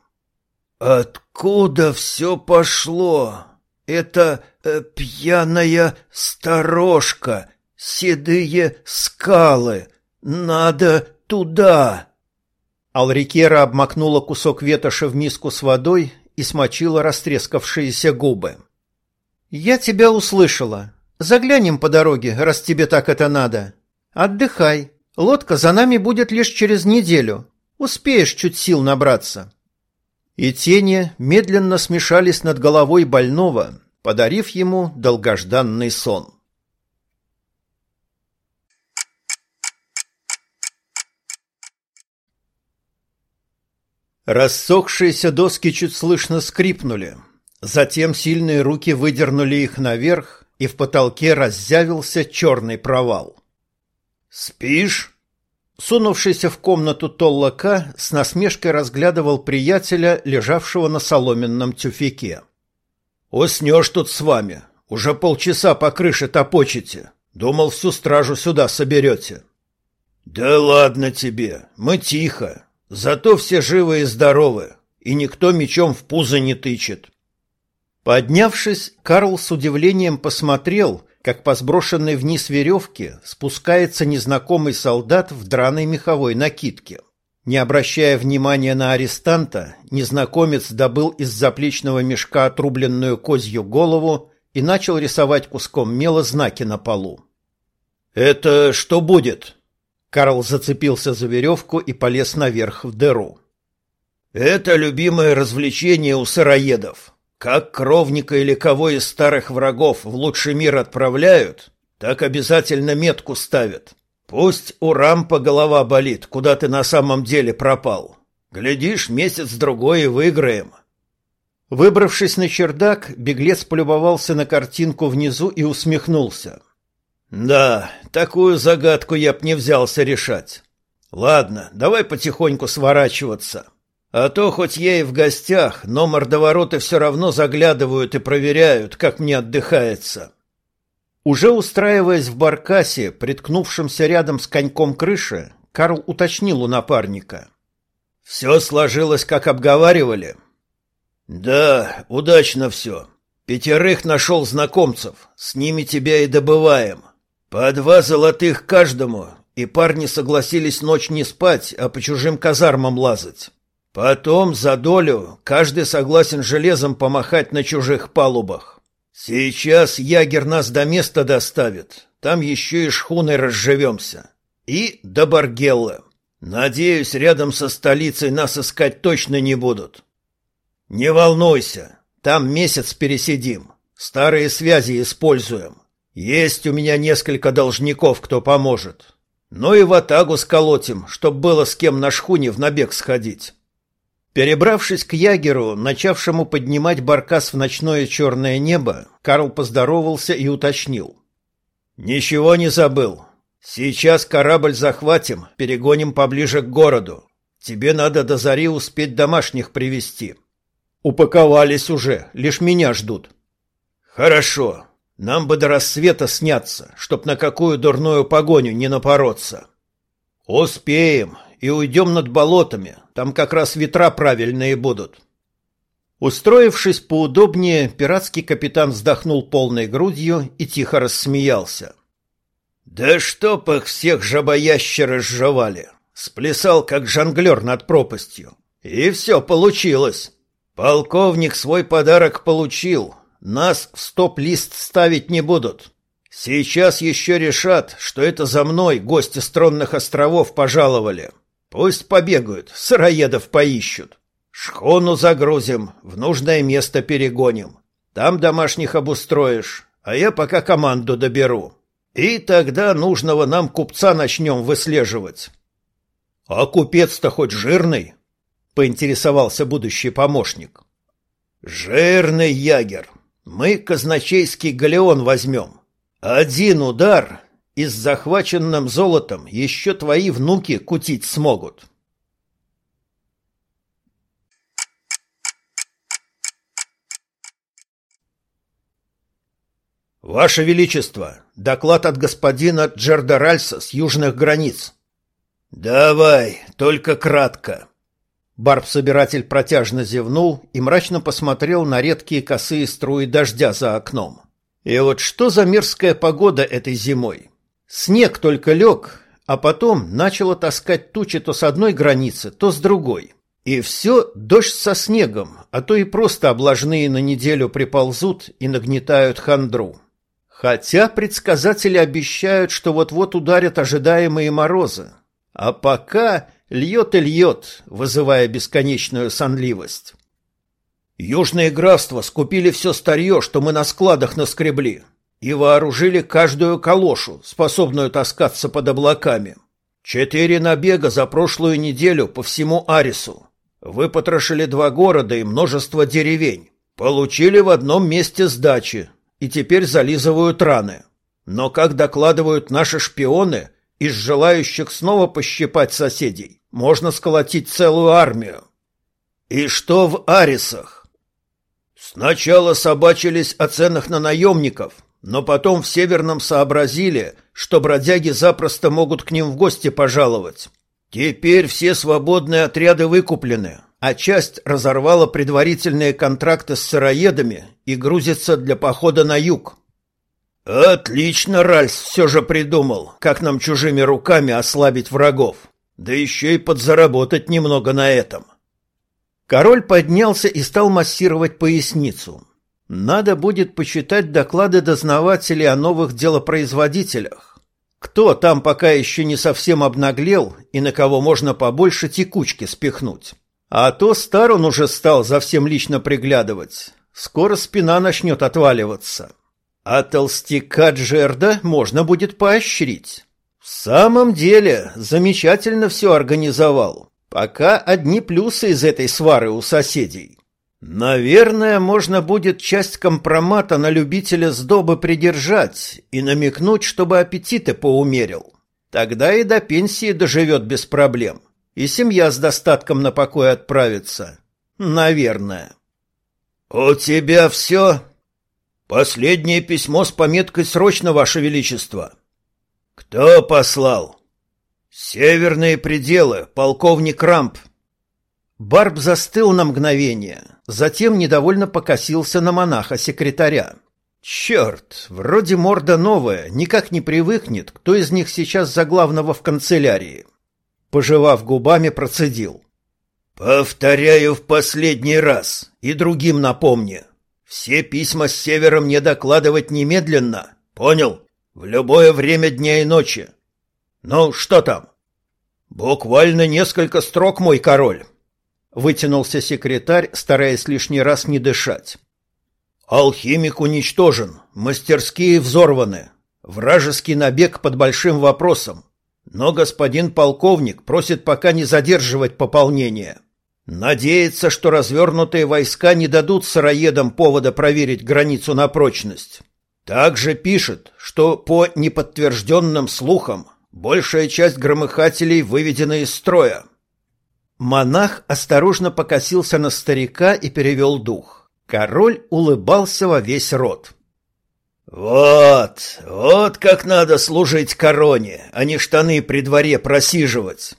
«Откуда все пошло?» Это э, пьяная сторожка, седые скалы. Надо туда. Алрикера обмакнула кусок ветоши в миску с водой и смочила растрескавшиеся губы. «Я тебя услышала. Заглянем по дороге, раз тебе так это надо. Отдыхай. Лодка за нами будет лишь через неделю. Успеешь чуть сил набраться» и тени медленно смешались над головой больного, подарив ему долгожданный сон. Рассохшиеся доски чуть слышно скрипнули. Затем сильные руки выдернули их наверх, и в потолке раззявился черный провал. «Спишь?» Сунувшийся в комнату Толлака с насмешкой разглядывал приятеля, лежавшего на соломенном тюфяке. «Уснешь тут с вами. Уже полчаса по крыше топочете. Думал, всю стражу сюда соберете». «Да ладно тебе, мы тихо. Зато все живы и здоровы, и никто мечом в пузо не тычет». Поднявшись, Карл с удивлением посмотрел, как по сброшенной вниз веревке спускается незнакомый солдат в драной меховой накидке. Не обращая внимания на арестанта, незнакомец добыл из заплечного мешка отрубленную козью голову и начал рисовать куском мела знаки на полу. «Это что будет?» Карл зацепился за веревку и полез наверх в дыру. «Это любимое развлечение у сыроедов. Как кровника или кого из старых врагов в лучший мир отправляют, так обязательно метку ставят. Пусть у рампа голова болит, куда ты на самом деле пропал. Глядишь, месяц-другой и выиграем. Выбравшись на чердак, беглец полюбовался на картинку внизу и усмехнулся. «Да, такую загадку я б не взялся решать. Ладно, давай потихоньку сворачиваться. А то хоть я и в гостях, но мордовороты все равно заглядывают и проверяют, как мне отдыхается». Уже устраиваясь в баркасе, приткнувшемся рядом с коньком крыши, Карл уточнил у напарника. «Все сложилось, как обговаривали?» «Да, удачно все. Пятерых нашел знакомцев, с ними тебя и добываем. По два золотых каждому, и парни согласились ночь не спать, а по чужим казармам лазать. Потом за долю каждый согласен железом помахать на чужих палубах. Сейчас ягер нас до места доставит, там еще и шхуной разживемся. И до Баргелла. Надеюсь, рядом со столицей нас искать точно не будут». «Не волнуйся, там месяц пересидим, старые связи используем. Есть у меня несколько должников, кто поможет. Ну и в Атагу сколотим, чтоб было с кем на шхуне в набег сходить». Перебравшись к ягеру, начавшему поднимать баркас в ночное черное небо, Карл поздоровался и уточнил. «Ничего не забыл. Сейчас корабль захватим, перегоним поближе к городу. Тебе надо до зари успеть домашних привести Упаковались уже, лишь меня ждут. Хорошо. Нам бы до рассвета сняться, чтоб на какую дурную погоню не напороться. Успеем и уйдем над болотами. Там как раз ветра правильные будут. Устроившись поудобнее, пиратский капитан вздохнул полной грудью и тихо рассмеялся. Да чтоб их всех жабоящеры сживали. Сплясал, как жонглер над пропастью. И все получилось. Полковник свой подарок получил. Нас в стоп-лист ставить не будут. Сейчас еще решат, что это за мной гости стронных островов пожаловали. Пусть побегают, сыроедов поищут. Шхуну загрузим, в нужное место перегоним. Там домашних обустроишь, а я пока команду доберу. И тогда нужного нам купца начнем выслеживать. А купец-то хоть жирный? — поинтересовался будущий помощник. «Жирный ягер. Мы казначейский галеон возьмем. Один удар, и с захваченным золотом еще твои внуки кутить смогут». «Ваше Величество, доклад от господина Джердаральса с южных границ». «Давай, только кратко», Барб-собиратель протяжно зевнул и мрачно посмотрел на редкие косые струи дождя за окном. И вот что за мерзкая погода этой зимой? Снег только лег, а потом начало таскать тучи то с одной границы, то с другой. И все дождь со снегом, а то и просто облажные на неделю приползут и нагнетают хандру. Хотя предсказатели обещают, что вот-вот ударят ожидаемые морозы. А пока Льет и льет, вызывая бесконечную сонливость. Южные графства скупили все старье, что мы на складах наскребли, и вооружили каждую калошу, способную таскаться под облаками. Четыре набега за прошлую неделю по всему Арису. Выпотрошили два города и множество деревень. Получили в одном месте сдачи и теперь зализывают раны. Но, как докладывают наши шпионы, из желающих снова пощипать соседей можно сколотить целую армию. И что в Арисах? Сначала собачились о ценах на наемников, но потом в Северном сообразили, что бродяги запросто могут к ним в гости пожаловать. Теперь все свободные отряды выкуплены, а часть разорвала предварительные контракты с сыроедами и грузится для похода на юг. Отлично Ральс все же придумал, как нам чужими руками ослабить врагов да еще и подзаработать немного на этом. Король поднялся и стал массировать поясницу. Надо будет почитать доклады дознавателей о новых делопроизводителях. Кто там пока еще не совсем обнаглел и на кого можно побольше текучки спихнуть. А то стар он уже стал за всем лично приглядывать. Скоро спина начнет отваливаться. А толстяка Джерда можно будет поощрить. Самом деле, замечательно все организовал. Пока одни плюсы из этой свары у соседей. Наверное, можно будет часть компромата на любителя сдобы придержать и намекнуть, чтобы аппетиты поумерил. Тогда и до пенсии доживет без проблем. И семья с достатком на покой отправится. Наверное. «У тебя все?» «Последнее письмо с пометкой «Срочно, Ваше Величество». «Кто послал?» «Северные пределы, полковник Рамп». Барб застыл на мгновение, затем недовольно покосился на монаха-секретаря. Черт, вроде морда новая, никак не привыкнет, кто из них сейчас за главного в канцелярии. Пожевав губами, процедил. Повторяю в последний раз и другим напомни. Все письма с севера мне докладывать немедленно. Понял? В любое время дня и ночи. Ну, что там? Буквально несколько строк, мой король. Вытянулся секретарь, стараясь лишний раз не дышать. Алхимик уничтожен, мастерские взорваны. Вражеский набег под большим вопросом. Но господин полковник просит пока не задерживать пополнение. Надеется, что развернутые войска не дадут сыроедам повода проверить границу на прочность. Также пишет, что по неподтвержденным слухам большая часть громыхателей выведена из строя. Монах осторожно покосился на старика и перевел дух. Король улыбался во весь рот. «Вот, вот как надо служить короне, а не штаны при дворе просиживать.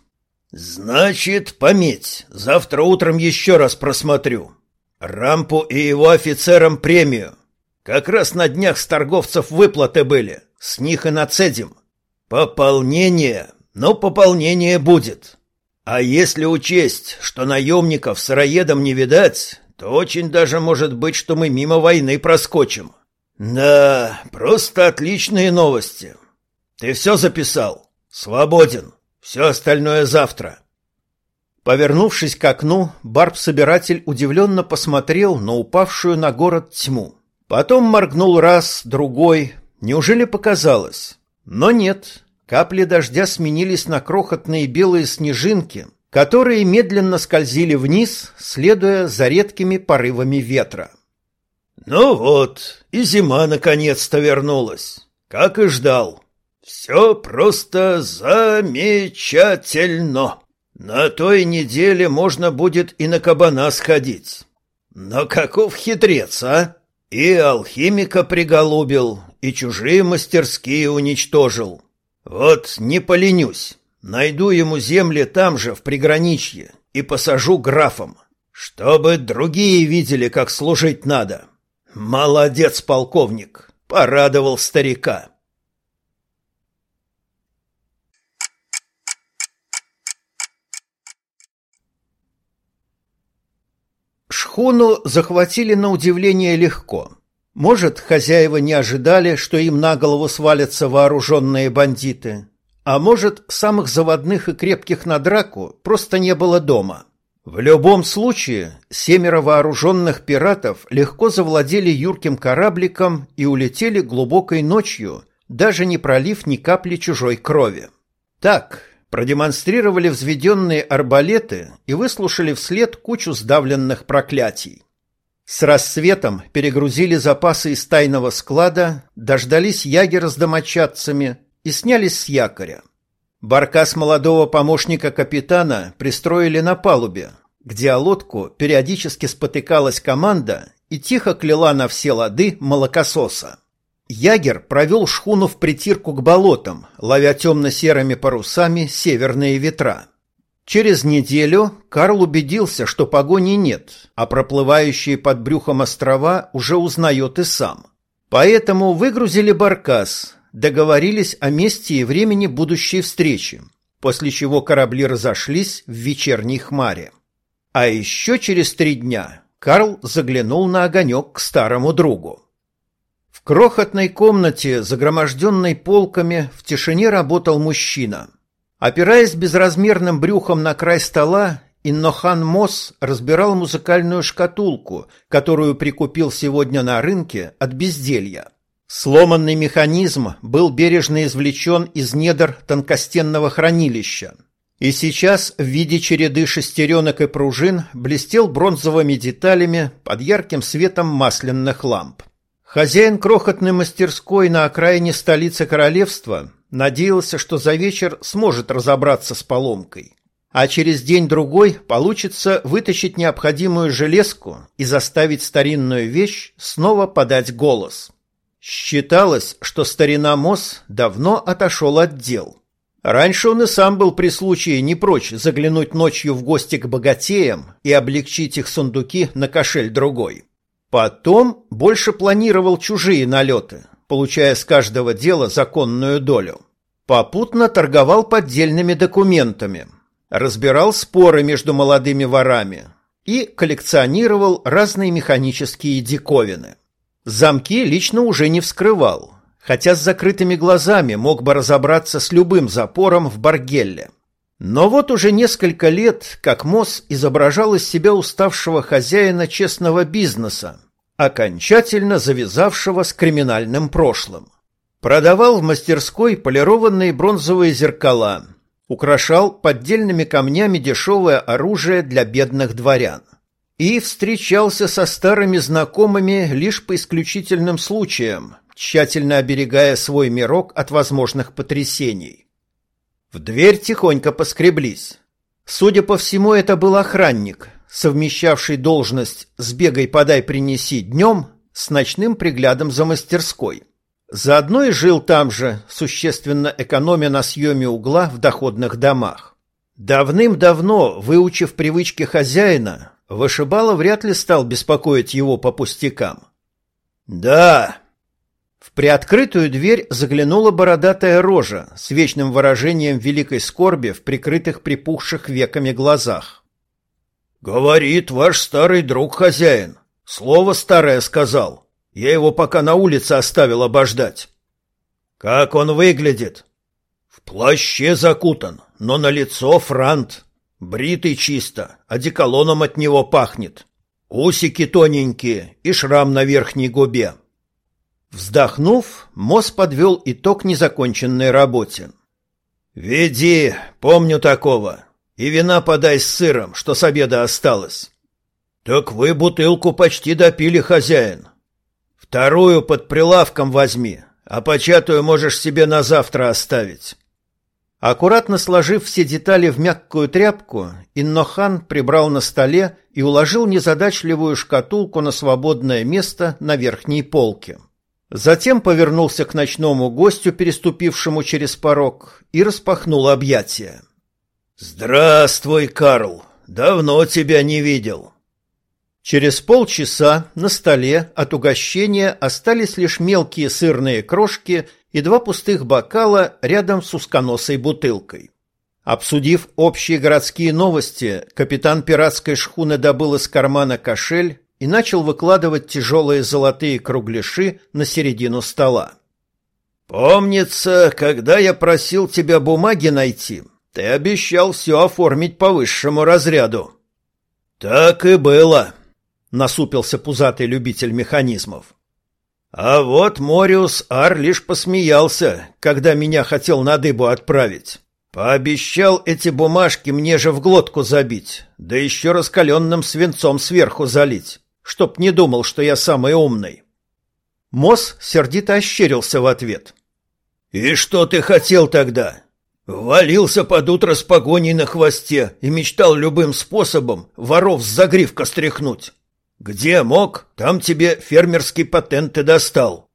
Значит, пометь, завтра утром еще раз просмотрю. Рампу и его офицерам премию. Как раз на днях с торговцев выплаты были, с них и нацедим. Пополнение, ну, пополнение будет. А если учесть, что наемников сыроедом не видать, то очень даже может быть, что мы мимо войны проскочим. Да, просто отличные новости. Ты все записал? Свободен. Все остальное завтра. Повернувшись к окну, Барб-собиратель удивленно посмотрел на упавшую на город тьму. Потом моргнул раз, другой. Неужели показалось? Но нет. Капли дождя сменились на крохотные белые снежинки, которые медленно скользили вниз, следуя за редкими порывами ветра. «Ну вот, и зима наконец-то вернулась, как и ждал. Все просто замечательно. На той неделе можно будет и на кабана сходить. Но каков хитрец, а? И алхимика приголубил, и чужие мастерские уничтожил. Вот не поленюсь». Найду ему земли там же, в приграничье, и посажу графом, чтобы другие видели, как служить надо. Молодец, полковник, порадовал старика. Шхуну захватили на удивление легко. Может, хозяева не ожидали, что им на голову свалятся вооруженные бандиты, а может, самых заводных и крепких на драку просто не было дома. В любом случае, семеро вооруженных пиратов легко завладели юрким корабликом и улетели глубокой ночью, даже не пролив ни капли чужой крови. Так, продемонстрировали взведенные арбалеты и выслушали вслед кучу сдавленных проклятий. С рассветом перегрузили запасы из тайного склада, дождались ягера с домочадцами – и снялись с якоря. Баркас молодого помощника капитана пристроили на палубе, где о лодку периодически спотыкалась команда и тихо кляла на все лады молокососа. Ягер провел шхуну в притирку к болотам, ловя темно-серыми парусами северные ветра. Через неделю Карл убедился, что погони нет, а проплывающие под брюхом острова уже узнает и сам. Поэтому выгрузили баркас, договорились о месте и времени будущей встречи, после чего корабли разошлись в вечерней хмаре. А еще через три дня Карл заглянул на огонек к старому другу. В крохотной комнате, загроможденной полками, в тишине работал мужчина. Опираясь безразмерным брюхом на край стола, Иннохан Мосс разбирал музыкальную шкатулку, которую прикупил сегодня на рынке от безделья. Сломанный механизм был бережно извлечен из недр тонкостенного хранилища. И сейчас в виде череды шестеренок и пружин блестел бронзовыми деталями под ярким светом масляных ламп. Хозяин крохотной мастерской на окраине столицы королевства надеялся, что за вечер сможет разобраться с поломкой. А через день-другой получится вытащить необходимую железку и заставить старинную вещь снова подать голос. Считалось, что старина Мосс давно отошел от дел. Раньше он и сам был при случае не прочь заглянуть ночью в гости к богатеям и облегчить их сундуки на кошель другой. Потом больше планировал чужие налеты, получая с каждого дела законную долю. Попутно торговал поддельными документами, разбирал споры между молодыми ворами и коллекционировал разные механические диковины. Замки лично уже не вскрывал, хотя с закрытыми глазами мог бы разобраться с любым запором в Баргелле. Но вот уже несколько лет, как Мосс изображал из себя уставшего хозяина честного бизнеса, окончательно завязавшего с криминальным прошлым. Продавал в мастерской полированные бронзовые зеркала, украшал поддельными камнями дешевое оружие для бедных дворян и встречался со старыми знакомыми лишь по исключительным случаям, тщательно оберегая свой мирок от возможных потрясений. В дверь тихонько поскреблись. Судя по всему, это был охранник, совмещавший должность «сбегай, подай, принеси» днем с ночным приглядом за мастерской. Заодно и жил там же, существенно экономя на съеме угла в доходных домах. Давным-давно, выучив привычки хозяина, Вышибала вряд ли стал беспокоить его по пустякам. «Да!» В приоткрытую дверь заглянула бородатая рожа с вечным выражением великой скорби в прикрытых припухших веками глазах. «Говорит ваш старый друг хозяин. Слово старое сказал. Я его пока на улице оставил обождать». «Как он выглядит?» «В плаще закутан, но на лицо франт. Бритый чисто, одеколоном от него пахнет. Усики тоненькие и шрам на верхней губе. Вздохнув, Мосс подвел итог незаконченной работе. «Веди, помню такого. И вина подай с сыром, что с обеда осталось». «Так вы бутылку почти допили, хозяин. Вторую под прилавком возьми, а початую можешь себе на завтра оставить». Аккуратно сложив все детали в мягкую тряпку, Иннохан прибрал на столе и уложил незадачливую шкатулку на свободное место на верхней полке. Затем повернулся к ночному гостю, переступившему через порог, и распахнул объятия. «Здравствуй, Карл! Давно тебя не видел!» Через полчаса на столе от угощения остались лишь мелкие сырные крошки – и два пустых бокала рядом с узконосой бутылкой. Обсудив общие городские новости, капитан пиратской шхуны добыл из кармана кошель и начал выкладывать тяжелые золотые кругляши на середину стола. «Помнится, когда я просил тебя бумаги найти, ты обещал все оформить по высшему разряду». «Так и было», — насупился пузатый любитель механизмов. А вот Мориус Ар лишь посмеялся, когда меня хотел на дыбу отправить. Пообещал эти бумажки мне же в глотку забить, да еще раскаленным свинцом сверху залить, чтоб не думал, что я самый умный. Мосс сердито ощерился в ответ. «И что ты хотел тогда?» Валился под утро с погоней на хвосте и мечтал любым способом воров с загривка стряхнуть. Где мог, там тебе фермерский патент и достал.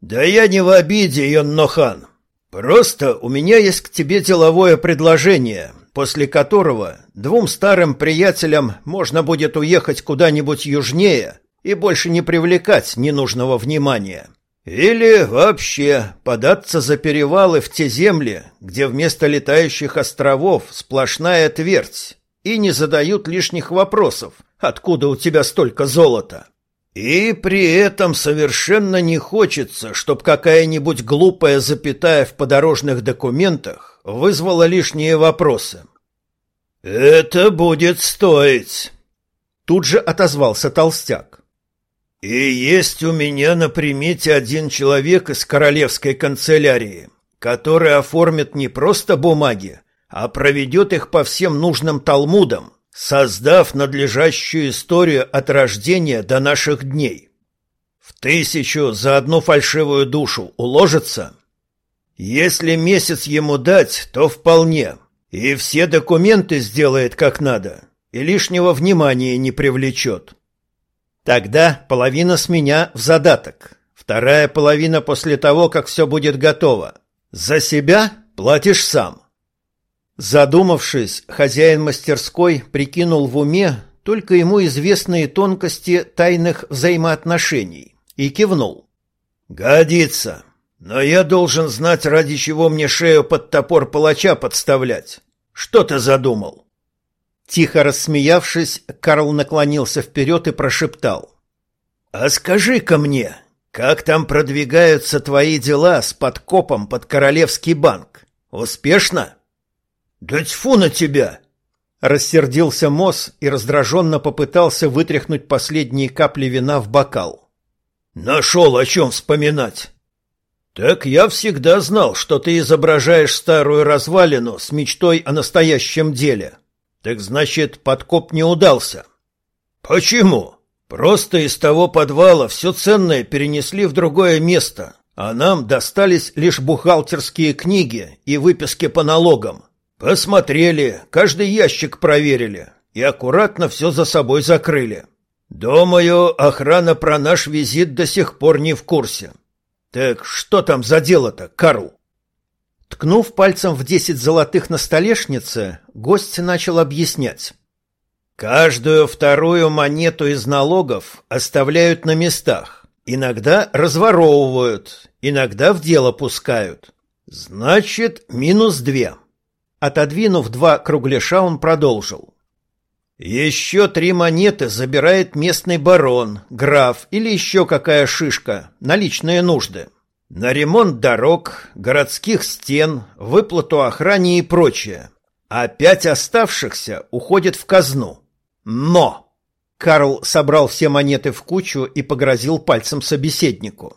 Да я не в обиде, Йоннохан. Просто у меня есть к тебе деловое предложение, после которого двум старым приятелям можно будет уехать куда-нибудь южнее и больше не привлекать ненужного внимания. Или вообще податься за перевалы в те земли, где вместо летающих островов сплошная твердь, и не задают лишних вопросов, откуда у тебя столько золота. И при этом совершенно не хочется, чтобы какая-нибудь глупая запятая в подорожных документах вызвала лишние вопросы. «Это будет стоить», — тут же отозвался толстяк. «И есть у меня на примете один человек из королевской канцелярии, который оформит не просто бумаги, а проведет их по всем нужным талмудам, создав надлежащую историю от рождения до наших дней. В тысячу за одну фальшивую душу уложится? Если месяц ему дать, то вполне, и все документы сделает как надо, и лишнего внимания не привлечет. Тогда половина с меня в задаток, вторая половина после того, как все будет готово. За себя платишь сам. Задумавшись, хозяин мастерской прикинул в уме только ему известные тонкости тайных взаимоотношений и кивнул. «Годится, но я должен знать, ради чего мне шею под топор палача подставлять. Что ты задумал?» Тихо рассмеявшись, Карл наклонился вперед и прошептал. «А скажи-ка мне, как там продвигаются твои дела с подкопом под Королевский банк? Успешно?» «Да тьфу на тебя!» Рассердился Мосс и раздраженно попытался вытряхнуть последние капли вина в бокал. «Нашел о чем вспоминать!» «Так я всегда знал, что ты изображаешь старую развалину с мечтой о настоящем деле. Так значит, подкоп не удался». «Почему? Просто из того подвала все ценное перенесли в другое место, а нам достались лишь бухгалтерские книги и выписки по налогам. Посмотрели, каждый ящик проверили и аккуратно все за собой закрыли. Думаю, охрана про наш визит до сих пор не в курсе. Так что там за дело-то, Карл? Ткнув пальцем в десять золотых на столешнице, гость начал объяснять. Каждую вторую монету из налогов оставляют на местах. Иногда разворовывают, иногда в дело пускают. Значит, минус две. Отодвинув два кругляша, он продолжил. «Еще три монеты забирает местный барон, граф или еще какая шишка на личные нужды. На ремонт дорог, городских стен, выплату охране и прочее. А пять оставшихся уходят в казну. Но!» Карл собрал все монеты в кучу и погрозил пальцем собеседнику.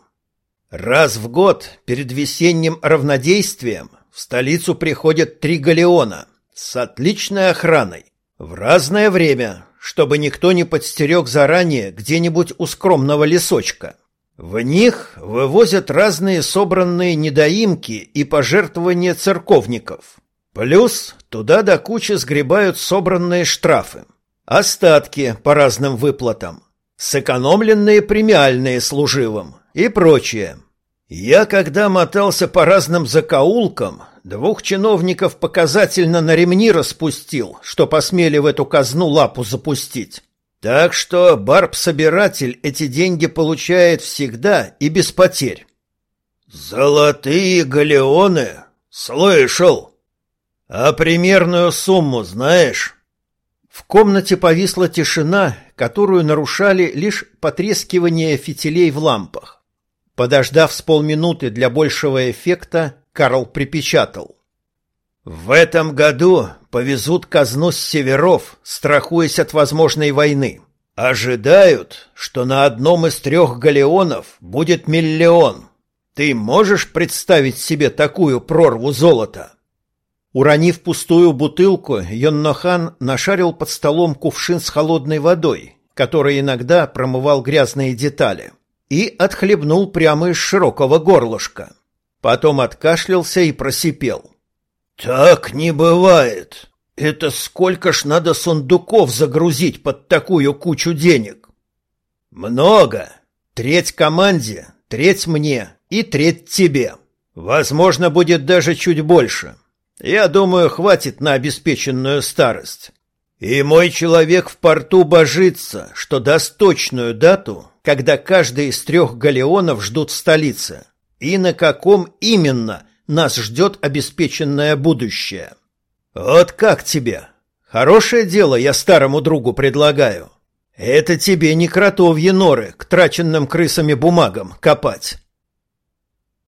«Раз в год перед весенним равнодействием в столицу приходят три галеона с отличной охраной в разное время, чтобы никто не подстерег заранее где-нибудь у скромного лесочка. В них вывозят разные собранные недоимки и пожертвования церковников. Плюс туда до кучи сгребают собранные штрафы, остатки по разным выплатам, сэкономленные премиальные служивым и прочее. Я, когда мотался по разным закоулкам, двух чиновников показательно на ремни распустил, что посмели в эту казну лапу запустить. Так что барб-собиратель эти деньги получает всегда и без потерь. «Золотые галеоны? Слышал! А примерную сумму знаешь?» В комнате повисла тишина, которую нарушали лишь потрескивание фитилей в лампах. Подождав с полминуты для большего эффекта, Карл припечатал. «В этом году повезут казну с северов, страхуясь от возможной войны. Ожидают, что на одном из трех галеонов будет миллион. Ты можешь представить себе такую прорву золота?» Уронив пустую бутылку, Йоннохан нашарил под столом кувшин с холодной водой, который иногда промывал грязные детали и отхлебнул прямо из широкого горлышка. Потом откашлялся и просипел. «Так не бывает. Это сколько ж надо сундуков загрузить под такую кучу денег?» «Много. Треть команде, треть мне и треть тебе. Возможно, будет даже чуть больше. Я думаю, хватит на обеспеченную старость. И мой человек в порту божится, что даст точную дату, когда каждый из трех галеонов ждут в столице, и на каком именно нас ждет обеспеченное будущее. Вот как тебе? Хорошее дело я старому другу предлагаю. Это тебе не кротовьи норы к траченным крысами бумагам копать.